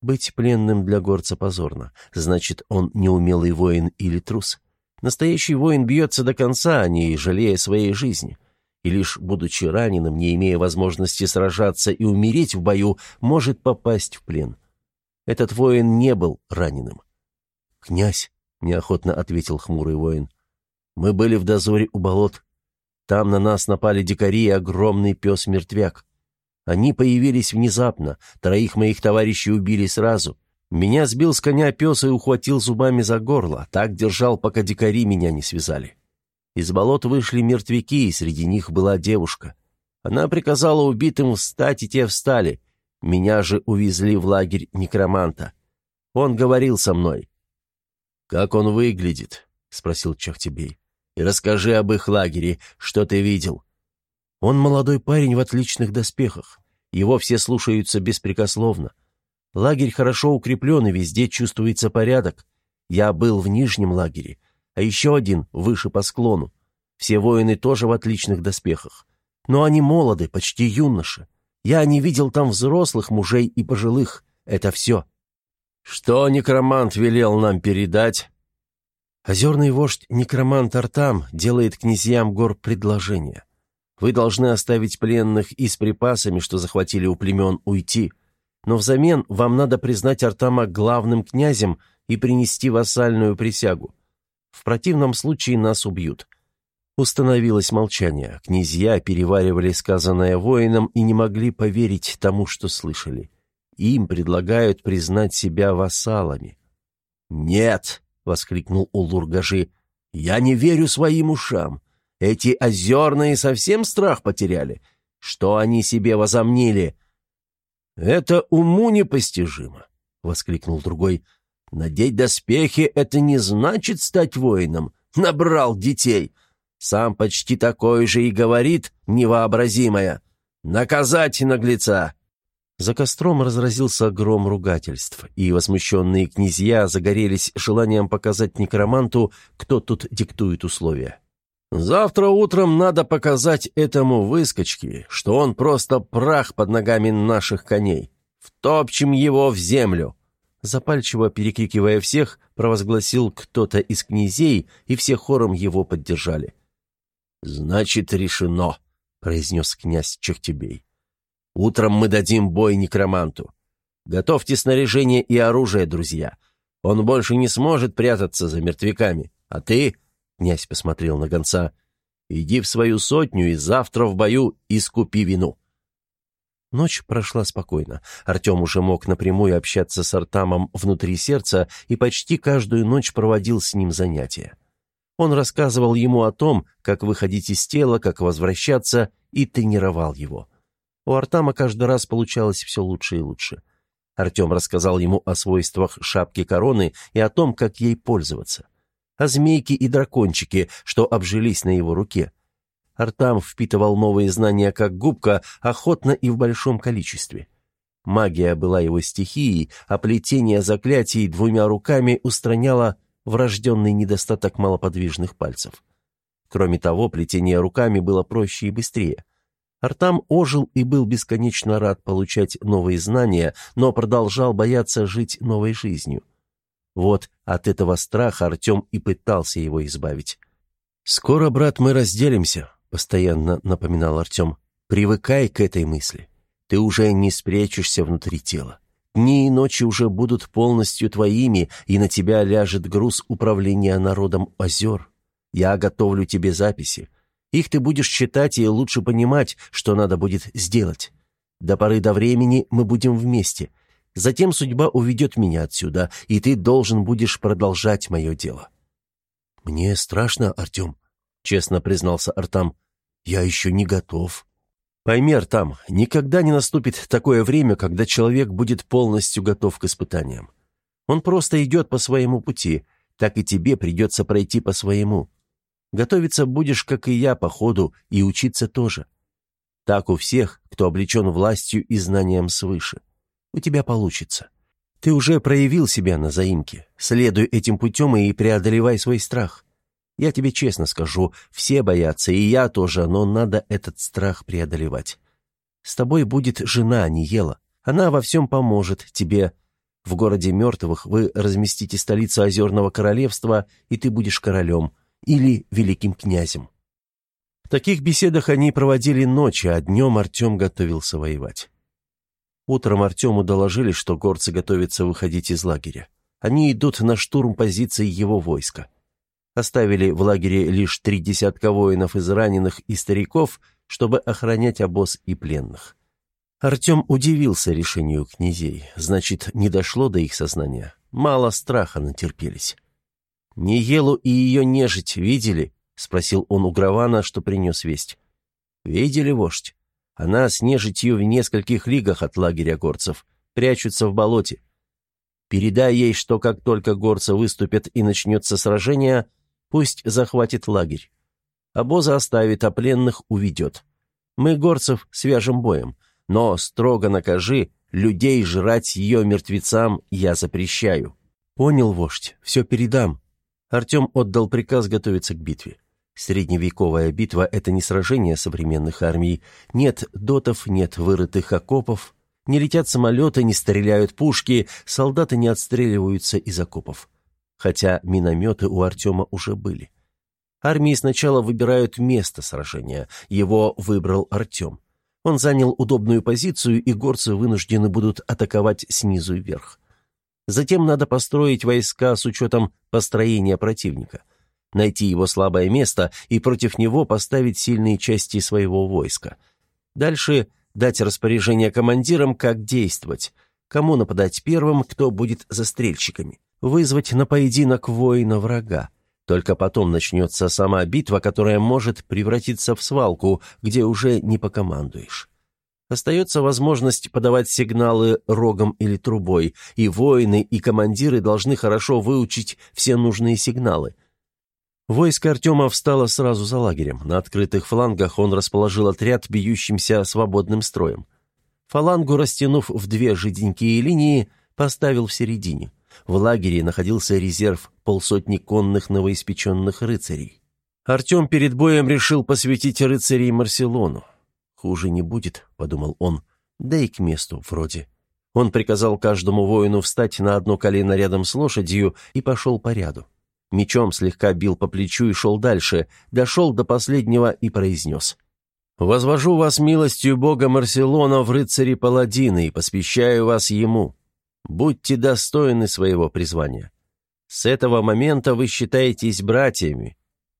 Быть пленным для горца позорно. Значит, он неумелый воин или трус. Настоящий воин бьется до конца, не жалея своей жизни. И лишь будучи раненым, не имея возможности сражаться и умереть в бою, может попасть в плен. Этот воин не был раненым. «Князь», — неохотно ответил хмурый воин, — «мы были в дозоре у болот. Там на нас напали дикари и огромный пес-мертвяк. Они появились внезапно, троих моих товарищей убили сразу. Меня сбил с коня пес и ухватил зубами за горло, так держал, пока дикари меня не связали. Из болот вышли мертвяки, и среди них была девушка. Она приказала убитым встать, и те встали. Меня же увезли в лагерь некроманта. Он говорил со мной. «Как он выглядит?» — спросил Чахтебей. «И расскажи об их лагере, что ты видел». Он молодой парень в отличных доспехах. Его все слушаются беспрекословно. Лагерь хорошо укреплен, и везде чувствуется порядок. Я был в нижнем лагере, а еще один выше по склону. Все воины тоже в отличных доспехах. Но они молоды, почти юноши. Я не видел там взрослых мужей и пожилых. Это все. Что некромант велел нам передать? Озерный вождь некромант Артам делает князьям гор предложение. Вы должны оставить пленных и с припасами, что захватили у племен, уйти. Но взамен вам надо признать Артама главным князем и принести вассальную присягу. В противном случае нас убьют». Установилось молчание. Князья переваривали сказанное воинам и не могли поверить тому, что слышали. Им предлагают признать себя вассалами. «Нет!» — воскликнул Улургажи. «Я не верю своим ушам. Эти озерные совсем страх потеряли. Что они себе возомнили? «Это уму непостижимо», — воскликнул другой. «Надеть доспехи — это не значит стать воином. Набрал детей. Сам почти такой же и говорит, невообразимое. Наказать наглеца!» За костром разразился гром ругательств, и возмущенные князья загорелись желанием показать некроманту, кто тут диктует условия. Завтра утром надо показать этому выскочке, что он просто прах под ногами наших коней. Втопчем его в землю!» Запальчиво перекрикивая всех, провозгласил кто-то из князей, и все хором его поддержали. «Значит, решено», — произнес князь Чехтебей. «Утром мы дадим бой некроманту. Готовьте снаряжение и оружие, друзья. Он больше не сможет прятаться за мертвяками. А ты, Князь посмотрел на гонца. «Иди в свою сотню и завтра в бою искупи вину». Ночь прошла спокойно. Артем уже мог напрямую общаться с Артамом внутри сердца и почти каждую ночь проводил с ним занятия. Он рассказывал ему о том, как выходить из тела, как возвращаться, и тренировал его. У Артама каждый раз получалось все лучше и лучше. Артем рассказал ему о свойствах шапки короны и о том, как ей пользоваться а змейки и дракончики, что обжились на его руке. Артам впитывал новые знания как губка, охотно и в большом количестве. Магия была его стихией, а плетение заклятий двумя руками устраняло врожденный недостаток малоподвижных пальцев. Кроме того, плетение руками было проще и быстрее. Артам ожил и был бесконечно рад получать новые знания, но продолжал бояться жить новой жизнью. Вот от этого страха Артем и пытался его избавить. «Скоро, брат, мы разделимся», — постоянно напоминал Артем. «Привыкай к этой мысли. Ты уже не спрячешься внутри тела. Дни и ночи уже будут полностью твоими, и на тебя ляжет груз управления народом озер. Я готовлю тебе записи. Их ты будешь читать и лучше понимать, что надо будет сделать. До поры до времени мы будем вместе — Затем судьба уведет меня отсюда, и ты должен будешь продолжать мое дело». «Мне страшно, Артем», — честно признался Артам. «Я еще не готов». «Пойми, Артам, никогда не наступит такое время, когда человек будет полностью готов к испытаниям. Он просто идет по своему пути, так и тебе придется пройти по своему. Готовиться будешь, как и я, по ходу, и учиться тоже. Так у всех, кто облечен властью и знанием свыше. У тебя получится. Ты уже проявил себя на заимке. Следуй этим путем и преодолевай свой страх. Я тебе честно скажу, все боятся, и я тоже, но надо этот страх преодолевать. С тобой будет жена, не ела. Она во всем поможет тебе. В городе мертвых вы разместите столицу Озерного королевства, и ты будешь королем или великим князем. В таких беседах они проводили ночи, а днем Артем готовился воевать. Утром Артему доложили, что горцы готовятся выходить из лагеря. Они идут на штурм позиций его войска. Оставили в лагере лишь три десятка воинов из раненых и стариков, чтобы охранять обоз и пленных. Артем удивился решению князей. Значит, не дошло до их сознания. Мало страха натерпелись. «Неелу и ее нежить видели?» — спросил он у Гравана, что принес весть. «Видели, вождь? Она с нежитью в нескольких лигах от лагеря горцев, прячутся в болоте. Передай ей, что как только горцы выступят и начнется сражение, пусть захватит лагерь. Обоза оставит, а пленных уведет. Мы горцев свяжем боем, но строго накажи, людей жрать ее мертвецам я запрещаю». «Понял, вождь, все передам». Артем отдал приказ готовиться к битве. Средневековая битва — это не сражение современных армий. Нет дотов, нет вырытых окопов. Не летят самолеты, не стреляют пушки, солдаты не отстреливаются из окопов. Хотя минометы у Артема уже были. Армии сначала выбирают место сражения. Его выбрал Артем. Он занял удобную позицию, и горцы вынуждены будут атаковать снизу вверх. Затем надо построить войска с учетом построения противника — найти его слабое место и против него поставить сильные части своего войска. Дальше дать распоряжение командирам, как действовать, кому нападать первым, кто будет застрельщиками, вызвать на поединок воина врага. Только потом начнется сама битва, которая может превратиться в свалку, где уже не покомандуешь. Остается возможность подавать сигналы рогом или трубой, и воины, и командиры должны хорошо выучить все нужные сигналы, Войско Артема встало сразу за лагерем. На открытых флангах он расположил отряд, бьющимся свободным строем. Фалангу, растянув в две жиденькие линии, поставил в середине. В лагере находился резерв полсотни конных новоиспеченных рыцарей. Артем перед боем решил посвятить рыцарей Марселону. «Хуже не будет», — подумал он, — «да и к месту вроде». Он приказал каждому воину встать на одно колено рядом с лошадью и пошел по ряду. Мечом слегка бил по плечу и шел дальше, дошел до последнего и произнес. «Возвожу вас милостью Бога Марселона в рыцари-паладины и посвящаю вас ему. Будьте достойны своего призвания. С этого момента вы считаетесь братьями».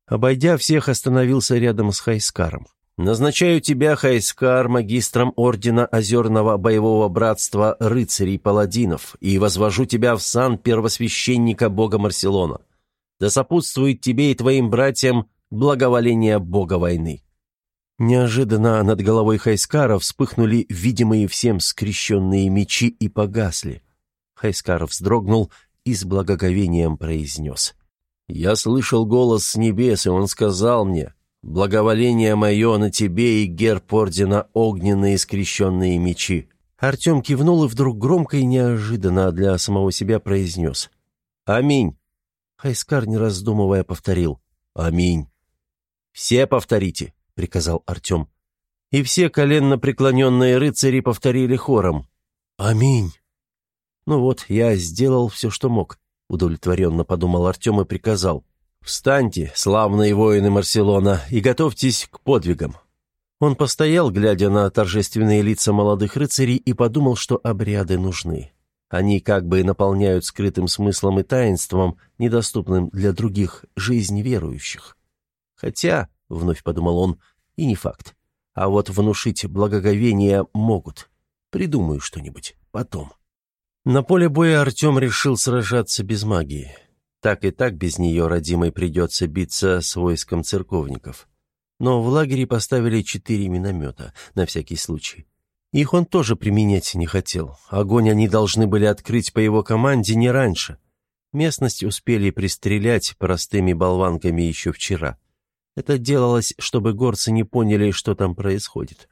Обойдя всех, остановился рядом с Хайскаром. «Назначаю тебя, Хайскар, магистром Ордена Озерного Боевого Братства Рыцарей-Паладинов и возвожу тебя в сан первосвященника Бога Марселона. Да сопутствует тебе и твоим братьям благоволение бога войны». Неожиданно над головой Хайскара вспыхнули видимые всем скрещенные мечи и погасли. Хайскар вздрогнул и с благоговением произнес. «Я слышал голос с небес, и он сказал мне, «Благоволение мое на тебе и герб ордена огненные скрещенные мечи». Артем кивнул и вдруг громко и неожиданно для самого себя произнес. «Аминь». Хайскар, не раздумывая, повторил «Аминь». «Все повторите», — приказал Артем. И все коленно преклоненные рыцари повторили хором «Аминь». «Ну вот, я сделал все, что мог», — удовлетворенно подумал Артем и приказал. «Встаньте, славные воины Марселона, и готовьтесь к подвигам». Он постоял, глядя на торжественные лица молодых рыцарей, и подумал, что обряды нужны. Они как бы наполняют скрытым смыслом и таинством, недоступным для других, жизнь верующих. Хотя, — вновь подумал он, — и не факт. А вот внушить благоговение могут. Придумаю что-нибудь потом. На поле боя Артем решил сражаться без магии. Так и так без нее родимой придется биться с войском церковников. Но в лагере поставили четыре миномета, на всякий случай. Их он тоже применять не хотел. Огонь они должны были открыть по его команде не раньше. Местность успели пристрелять простыми болванками еще вчера. Это делалось, чтобы горцы не поняли, что там происходит.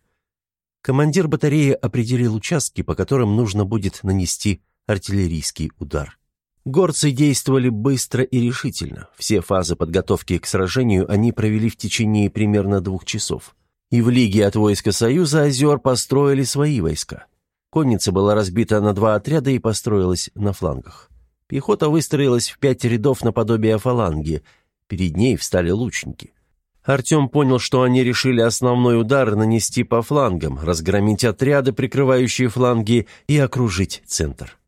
Командир батареи определил участки, по которым нужно будет нанести артиллерийский удар. Горцы действовали быстро и решительно. Все фазы подготовки к сражению они провели в течение примерно двух часов. И в Лиге от войска Союза озер построили свои войска. Конница была разбита на два отряда и построилась на флангах. Пехота выстроилась в пять рядов наподобие фаланги. Перед ней встали лучники. Артем понял, что они решили основной удар нанести по флангам, разгромить отряды, прикрывающие фланги, и окружить центр.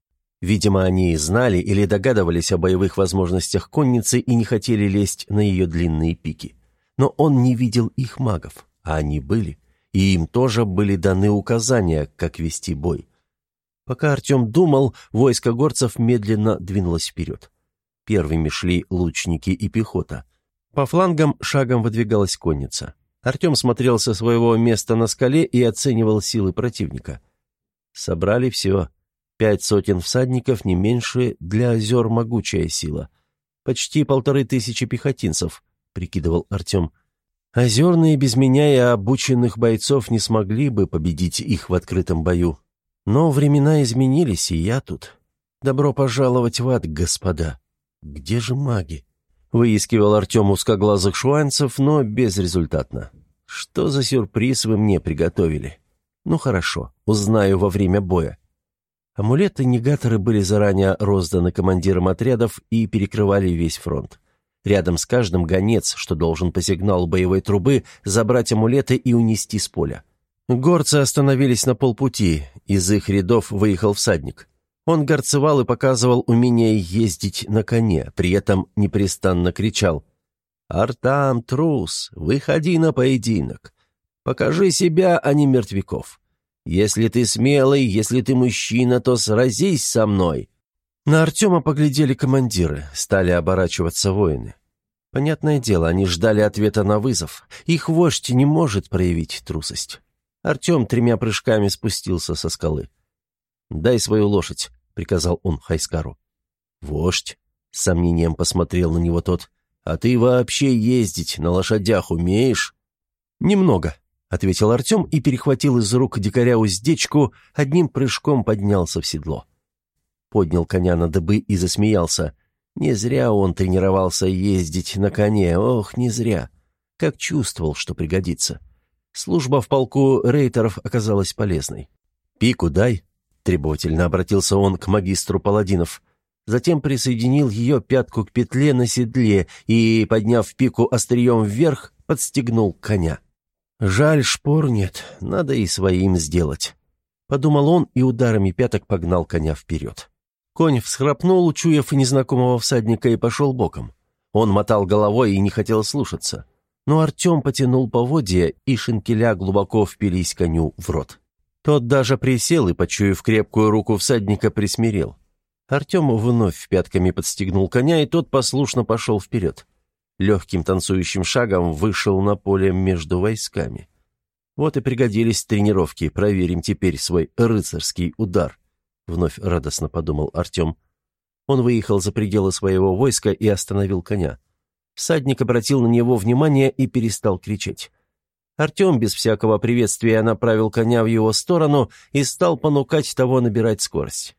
Видимо, они знали или догадывались о боевых возможностях конницы и не хотели лезть на ее длинные пики. Но он не видел их магов, а они были, и им тоже были даны указания, как вести бой. Пока Артем думал, войско горцев медленно двинулось вперед. Первыми шли лучники и пехота. По флангам шагом выдвигалась конница. Артем смотрел со своего места на скале и оценивал силы противника. Собрали все. Пять сотен всадников, не меньше, для озер могучая сила. Почти полторы тысячи пехотинцев, прикидывал Артем. Озерные без меня и обученных бойцов не смогли бы победить их в открытом бою. Но времена изменились, и я тут. Добро пожаловать в ад, господа. Где же маги? Выискивал Артем узкоглазых шуанцев, но безрезультатно. Что за сюрприз вы мне приготовили? Ну хорошо, узнаю во время боя. Амулеты-негаторы были заранее розданы командирам отрядов и перекрывали весь фронт. Рядом с каждым гонец, что должен по сигналу боевой трубы забрать амулеты и унести с поля. Горцы остановились на полпути, из их рядов выехал всадник. Он горцевал и показывал умение ездить на коне, при этом непрестанно кричал «Артам, трус, выходи на поединок! Покажи себя, а не мертвяков! Если ты смелый, если ты мужчина, то сразись со мной!» На Артема поглядели командиры, стали оборачиваться воины. Понятное дело, они ждали ответа на вызов. Их вождь не может проявить трусость. Артем тремя прыжками спустился со скалы. «Дай свою лошадь», — приказал он Хайскару. «Вождь», — с сомнением посмотрел на него тот, — «а ты вообще ездить на лошадях умеешь?» «Немного», — ответил Артем и перехватил из рук дикаря уздечку, одним прыжком поднялся в седло. Поднял коня на дыбы и засмеялся. Не зря он тренировался ездить на коне, ох, не зря. Как чувствовал, что пригодится. Служба в полку рейтеров оказалась полезной. «Пику дай», Требовательно обратился он к магистру паладинов. Затем присоединил ее пятку к петле на седле и, подняв пику острием вверх, подстегнул коня. «Жаль, шпор нет, надо и своим сделать», — подумал он и ударами пяток погнал коня вперед. Конь всхрапнул, учуяв незнакомого всадника, и пошел боком. Он мотал головой и не хотел слушаться. Но Артем потянул поводья, и шинкеля глубоко впились коню в рот. Тот даже присел и, почуяв крепкую руку всадника, присмирел. Артем вновь пятками подстегнул коня, и тот послушно пошел вперед. Легким танцующим шагом вышел на поле между войсками. Вот и пригодились тренировки, проверим теперь свой рыцарский удар. Вновь радостно подумал Артем. Он выехал за пределы своего войска и остановил коня. Всадник обратил на него внимание и перестал кричать. Артем без всякого приветствия направил коня в его сторону и стал понукать того набирать скорость.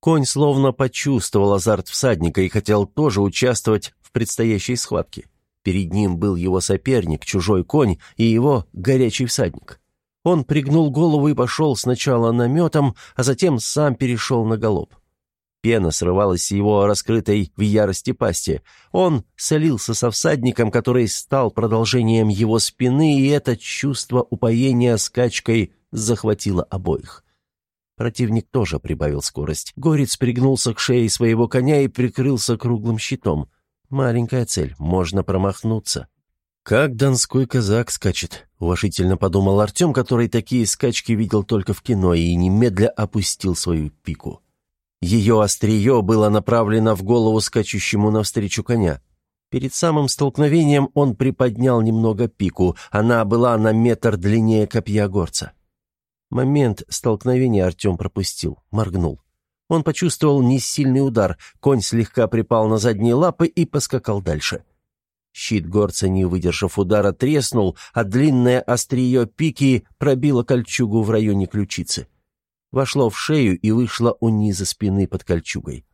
Конь словно почувствовал азарт всадника и хотел тоже участвовать в предстоящей схватке. Перед ним был его соперник, чужой конь и его горячий всадник. Он пригнул голову и пошел сначала наметом, а затем сам перешел на галоп. Пена срывалась с его раскрытой в ярости пасти. Он солился со всадником, который стал продолжением его спины, и это чувство упоения скачкой захватило обоих. Противник тоже прибавил скорость. Горец пригнулся к шее своего коня и прикрылся круглым щитом. Маленькая цель, можно промахнуться. «Как донской казак скачет», — уважительно подумал Артем, который такие скачки видел только в кино, и немедля опустил свою пику. Ее острие было направлено в голову скачущему навстречу коня. Перед самым столкновением он приподнял немного пику, она была на метр длиннее копья горца. Момент столкновения Артем пропустил, моргнул. Он почувствовал несильный удар, конь слегка припал на задние лапы и поскакал дальше. Щит горца, не выдержав удара, треснул, а длинное острие пики пробило кольчугу в районе ключицы вошло в шею и вышло у низа спины под кольчугой.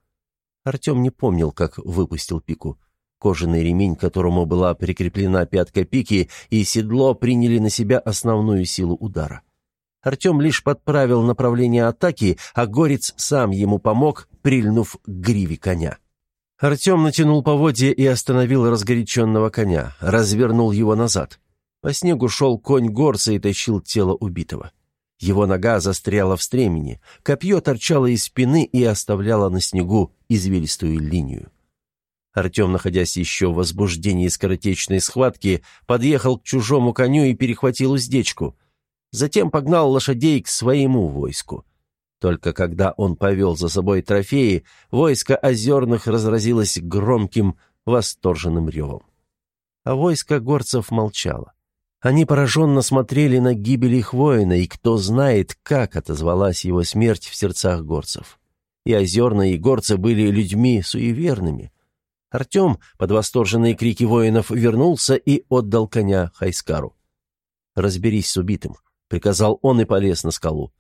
Артем не помнил, как выпустил пику. Кожаный ремень, к которому была прикреплена пятка пики, и седло приняли на себя основную силу удара. Артем лишь подправил направление атаки, а Горец сам ему помог, прильнув к гриве коня. Артем натянул поводья и остановил разгоряченного коня, развернул его назад. По снегу шел конь горца и тащил тело убитого. Его нога застряла в стремени, копье торчало из спины и оставляло на снегу извилистую линию. Артем, находясь еще в возбуждении скоротечной схватки, подъехал к чужому коню и перехватил уздечку. Затем погнал лошадей к своему войску. Только когда он повел за собой трофеи, войско озерных разразилось громким, восторженным ревом. А войско горцев молчало. Они пораженно смотрели на гибель их воина, и кто знает, как отозвалась его смерть в сердцах горцев. И озерные, и горцы были людьми суеверными. Артем, под восторженные крики воинов, вернулся и отдал коня Хайскару. «Разберись с убитым», — приказал он и полез на скалу.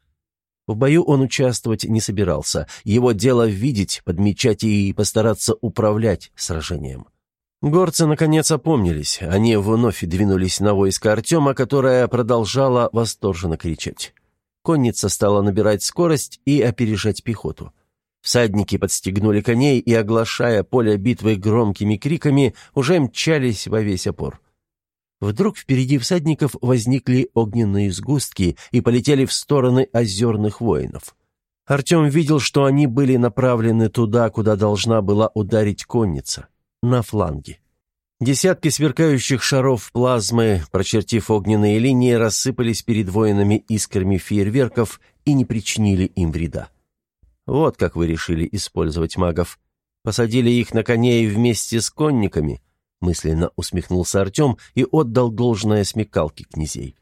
В бою он участвовать не собирался. Его дело видеть, подмечать и постараться управлять сражением. Горцы, наконец, опомнились. Они вновь двинулись на войско Артема, которое продолжало восторженно кричать. Конница стала набирать скорость и опережать пехоту. Всадники подстегнули коней и, оглашая поле битвы громкими криками, уже мчались во весь опор. Вдруг впереди всадников возникли огненные сгустки и полетели в стороны озерных воинов. Артем видел, что они были направлены туда, куда должна была ударить конница, на фланге. Десятки сверкающих шаров плазмы, прочертив огненные линии, рассыпались перед воинами искрами фейерверков и не причинили им вреда. Вот как вы решили использовать магов. Посадили их на коней вместе с конниками, мысленно усмехнулся Артем и отдал должное смекалке князей.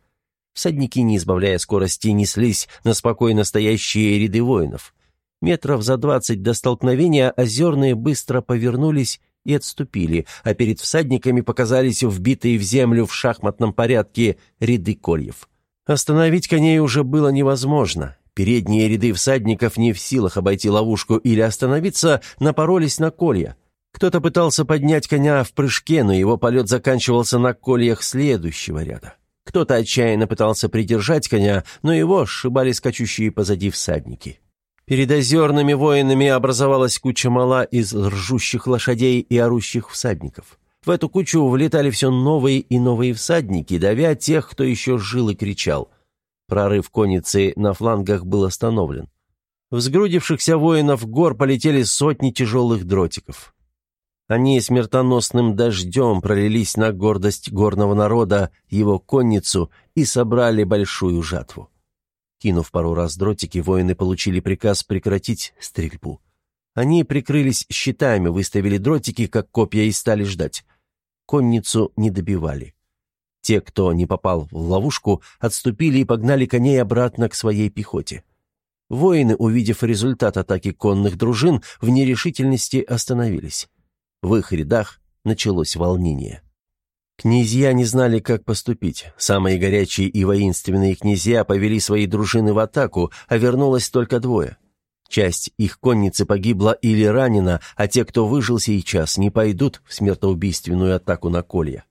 Всадники, не избавляя скорости, неслись на спокойно стоящие ряды воинов. Метров за двадцать до столкновения озерные быстро повернулись и отступили, а перед всадниками показались вбитые в землю в шахматном порядке ряды кольев. Остановить коней уже было невозможно. Передние ряды всадников не в силах обойти ловушку или остановиться, напоролись на колья. Кто-то пытался поднять коня в прыжке, но его полет заканчивался на кольях следующего ряда. Кто-то отчаянно пытался придержать коня, но его сшибали скачущие позади всадники. Перед озерными воинами образовалась куча мала из ржущих лошадей и орущих всадников. В эту кучу влетали все новые и новые всадники, давя тех, кто еще жил и кричал. Прорыв конницы на флангах был остановлен. В сгрудившихся воинов гор полетели сотни тяжелых дротиков. Они смертоносным дождем пролились на гордость горного народа, его конницу, и собрали большую жатву. Кинув пару раз дротики, воины получили приказ прекратить стрельбу. Они прикрылись щитами, выставили дротики, как копья, и стали ждать. Конницу не добивали. Те, кто не попал в ловушку, отступили и погнали коней обратно к своей пехоте. Воины, увидев результат атаки конных дружин, в нерешительности остановились. В их рядах началось волнение. Князья не знали, как поступить. Самые горячие и воинственные князья повели свои дружины в атаку, а вернулось только двое. Часть их конницы погибла или ранена, а те, кто выжил сейчас, не пойдут в смертоубийственную атаку на колья.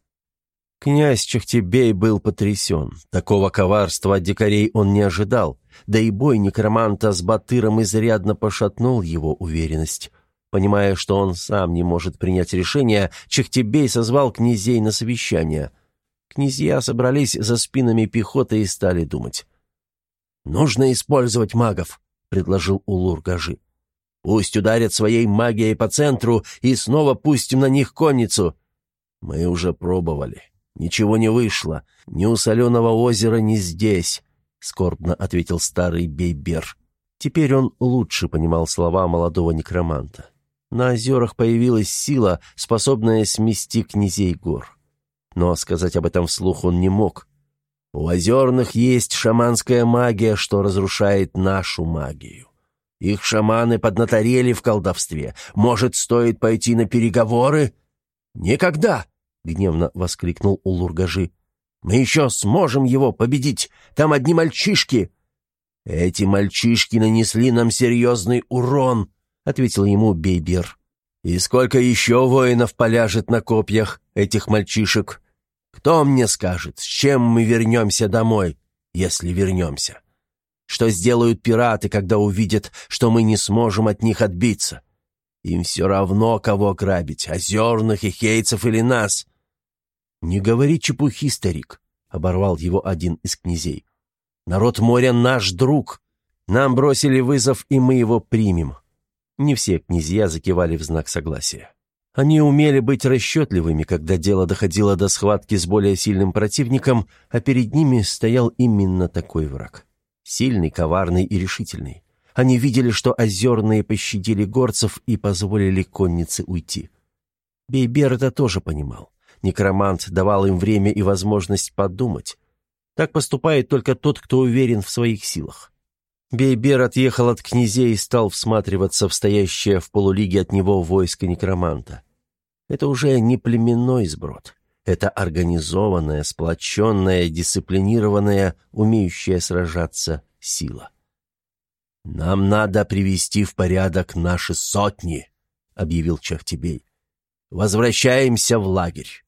Князь Чехтебей был потрясен. Такого коварства дикарей он не ожидал, да и бой некроманта с Батыром изрядно пошатнул его уверенность. Понимая, что он сам не может принять решение, Чехтебей созвал князей на совещание. Князья собрались за спинами пехоты и стали думать. «Нужно использовать магов», — предложил Улур-Гажи. «Пусть ударят своей магией по центру и снова пустим на них конницу». «Мы уже пробовали», «Ничего не вышло. Ни у соленого озера, ни здесь», — скорбно ответил старый Бейбер. Теперь он лучше понимал слова молодого некроманта. На озерах появилась сила, способная смести князей гор. Но сказать об этом вслух он не мог. У озерных есть шаманская магия, что разрушает нашу магию. Их шаманы поднаторели в колдовстве. Может, стоит пойти на переговоры? Никогда! гневно воскликнул Улургажи. «Мы еще сможем его победить! Там одни мальчишки!» «Эти мальчишки нанесли нам серьезный урон», — ответил ему Бейбер. «И сколько еще воинов поляжет на копьях этих мальчишек? Кто мне скажет, с чем мы вернемся домой, если вернемся? Что сделают пираты, когда увидят, что мы не сможем от них отбиться? Им все равно, кого грабить, озерных и хейцев или нас. «Не говори чепухи, старик», — оборвал его один из князей. «Народ моря наш друг. Нам бросили вызов, и мы его примем». Не все князья закивали в знак согласия. Они умели быть расчетливыми, когда дело доходило до схватки с более сильным противником, а перед ними стоял именно такой враг. Сильный, коварный и решительный. Они видели, что озерные пощадили горцев и позволили коннице уйти. Бейбер это тоже понимал. Некромант давал им время и возможность подумать. Так поступает только тот, кто уверен в своих силах. Бейбер отъехал от князей и стал всматриваться в стоящее в полулиге от него войско некроманта. Это уже не племенной сброд. Это организованная, сплоченная, дисциплинированная, умеющая сражаться сила. «Нам надо привести в порядок наши сотни», — объявил Чахтебей. «Возвращаемся в лагерь.